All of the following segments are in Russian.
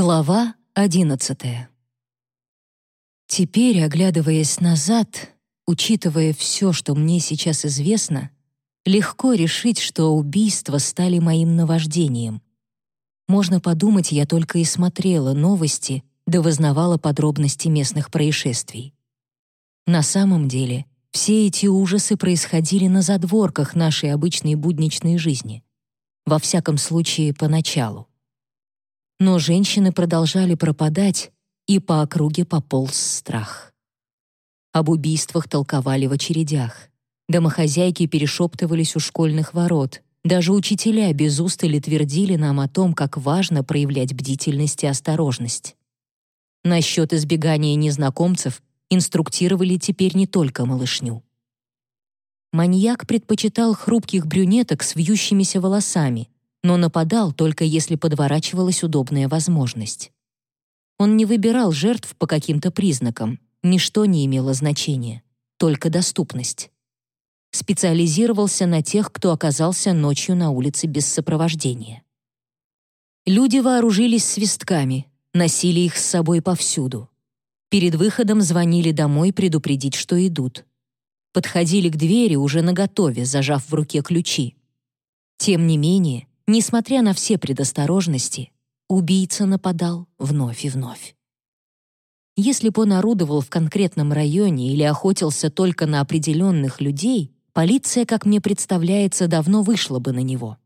Глава одиннадцатая. Теперь, оглядываясь назад, учитывая все, что мне сейчас известно, легко решить, что убийства стали моим наваждением. Можно подумать, я только и смотрела новости, да вознавала подробности местных происшествий. На самом деле, все эти ужасы происходили на задворках нашей обычной будничной жизни. Во всяком случае, поначалу. Но женщины продолжали пропадать, и по округе пополз страх. Об убийствах толковали в очередях. Домохозяйки перешептывались у школьных ворот. Даже учителя без устали твердили нам о том, как важно проявлять бдительность и осторожность. Насчет избегания незнакомцев инструктировали теперь не только малышню. Маньяк предпочитал хрупких брюнеток с вьющимися волосами, но нападал только если подворачивалась удобная возможность. Он не выбирал жертв по каким-то признакам, ничто не имело значения, только доступность. Специализировался на тех, кто оказался ночью на улице без сопровождения. Люди вооружились свистками, носили их с собой повсюду. Перед выходом звонили домой предупредить, что идут. Подходили к двери уже наготове, зажав в руке ключи. Тем не менее, несмотря на все предосторожности, Убийца нападал вновь и вновь. Если бы он орудовал в конкретном районе или охотился только на определенных людей, полиция, как мне представляется, давно вышла бы на него.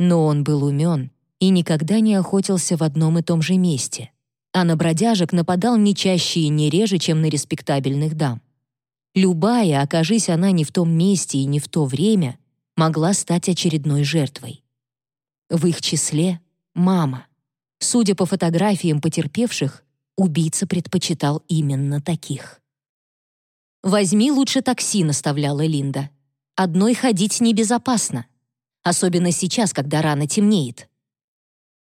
Но он был умен и никогда не охотился в одном и том же месте, а на бродяжек нападал не чаще и не реже, чем на респектабельных дам. Любая, окажись она не в том месте и не в то время, могла стать очередной жертвой. В их числе — мама. Судя по фотографиям потерпевших, убийца предпочитал именно таких. «Возьми лучше такси», — наставляла Линда. «Одной ходить небезопасно, особенно сейчас, когда рано темнеет».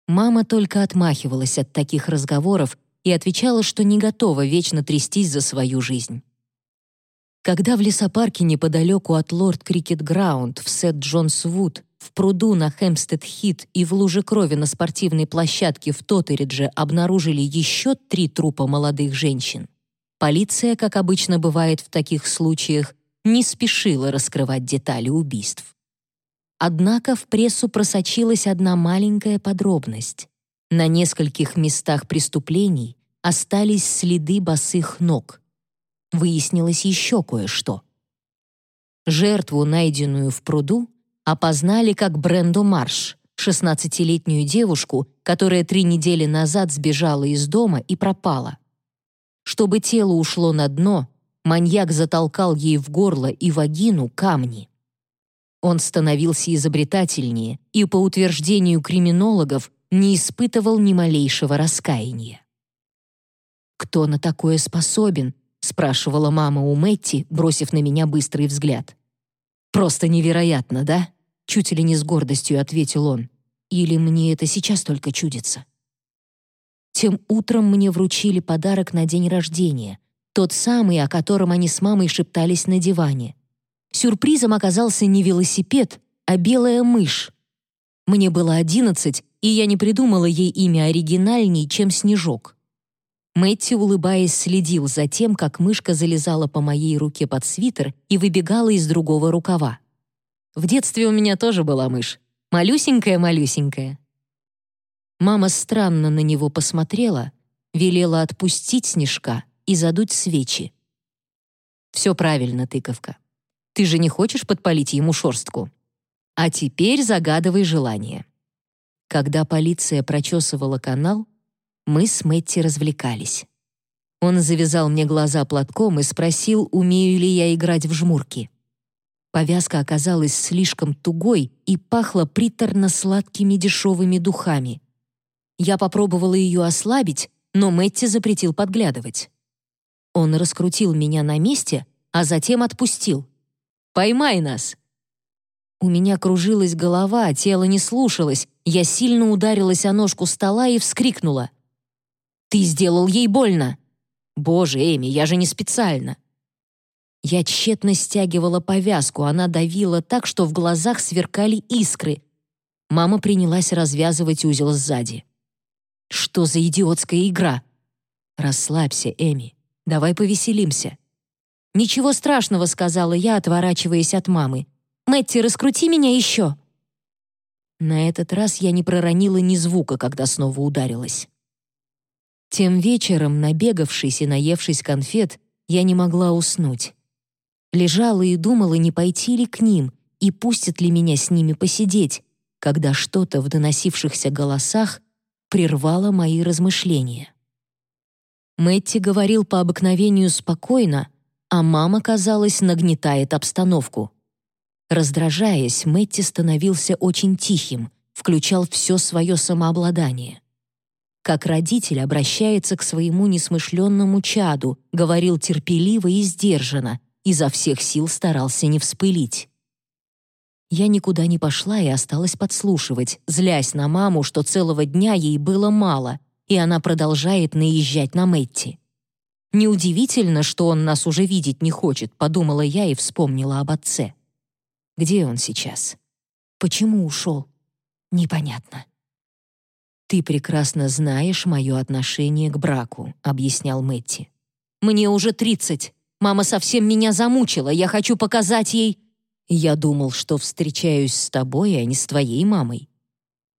Мама только отмахивалась от таких разговоров и отвечала, что не готова вечно трястись за свою жизнь. Когда в лесопарке неподалеку от Лордс Крикет Граунд в Сент-Джонс-Вуд в пруду на Хэмпстед-Хит и в луже крови на спортивной площадке в Тоттеридже обнаружили еще три трупа молодых женщин. Полиция, как обычно бывает в таких случаях, не спешила раскрывать детали убийств. Однако в прессу просочилась одна маленькая подробность. На нескольких местах преступлений остались следы босых ног. Выяснилось еще кое-что. Жертву, найденную в пруду, опознали как Бренду Марш, 16-летнюю девушку, которая три недели назад сбежала из дома и пропала. Чтобы тело ушло на дно, маньяк затолкал ей в горло и вагину камни. Он становился изобретательнее и, по утверждению криминологов, не испытывал ни малейшего раскаяния. «Кто на такое способен?» — спрашивала мама у Мэтти, бросив на меня быстрый взгляд. «Просто невероятно, да?» — чуть ли не с гордостью ответил он. «Или мне это сейчас только чудится?» Тем утром мне вручили подарок на день рождения, тот самый, о котором они с мамой шептались на диване. Сюрпризом оказался не велосипед, а белая мышь. Мне было одиннадцать, и я не придумала ей имя оригинальней, чем Снежок. Мэтти, улыбаясь, следил за тем, как мышка залезала по моей руке под свитер и выбегала из другого рукава. В детстве у меня тоже была мышь. Малюсенькая-малюсенькая. Мама странно на него посмотрела, велела отпустить снежка и задуть свечи. «Все правильно, тыковка. Ты же не хочешь подпалить ему шорстку? А теперь загадывай желание». Когда полиция прочесывала канал, мы с Мэтти развлекались. Он завязал мне глаза платком и спросил, умею ли я играть в жмурки. Повязка оказалась слишком тугой и пахла приторно-сладкими дешевыми духами. Я попробовала ее ослабить, но Мэтти запретил подглядывать. Он раскрутил меня на месте, а затем отпустил. «Поймай нас!» У меня кружилась голова, тело не слушалось, я сильно ударилась о ножку стола и вскрикнула — ты сделал ей больно!» «Боже, Эми, я же не специально!» Я тщетно стягивала повязку, она давила так, что в глазах сверкали искры. Мама принялась развязывать узел сзади. Что за идиотская игра? Расслабься, Эми. Давай повеселимся. «Ничего страшного», — сказала я, отворачиваясь от мамы. «Мэтти, раскрути меня еще». На этот раз я не проронила ни звука, когда снова ударилась. Тем вечером, набегавшись и наевшись конфет, я не могла уснуть. Лежала и думала, не пойти ли к ним и пустят ли меня с ними посидеть, когда что-то в доносившихся голосах прервало мои размышления. Мэтти говорил по обыкновению спокойно, а мама, казалось, нагнетает обстановку. Раздражаясь, Мэтти становился очень тихим, включал все свое самообладание как родитель обращается к своему несмышленному чаду, говорил терпеливо и сдержанно, изо всех сил старался не вспылить. Я никуда не пошла и осталась подслушивать, злясь на маму, что целого дня ей было мало, и она продолжает наезжать на Мэтти. Неудивительно, что он нас уже видеть не хочет, подумала я и вспомнила об отце. Где он сейчас? Почему ушел? Непонятно. «Ты прекрасно знаешь мое отношение к браку», — объяснял Мэтти. «Мне уже тридцать. Мама совсем меня замучила. Я хочу показать ей...» «Я думал, что встречаюсь с тобой, а не с твоей мамой».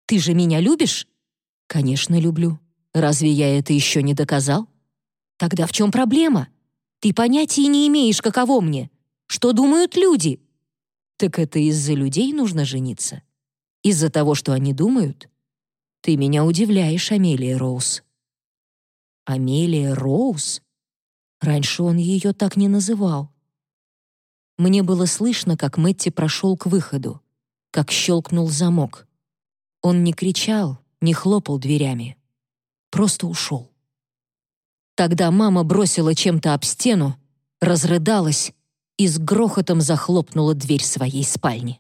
«Ты же меня любишь?» «Конечно, люблю. Разве я это еще не доказал?» «Тогда в чем проблема? Ты понятия не имеешь, каково мне. Что думают люди?» «Так это из-за людей нужно жениться? Из-за того, что они думают?» Ты меня удивляешь, Амелия Роуз». Амелия Роуз? Раньше он ее так не называл. Мне было слышно, как Мэтти прошел к выходу, как щелкнул замок. Он не кричал, не хлопал дверями. Просто ушел. Тогда мама бросила чем-то об стену, разрыдалась и с грохотом захлопнула дверь своей спальни.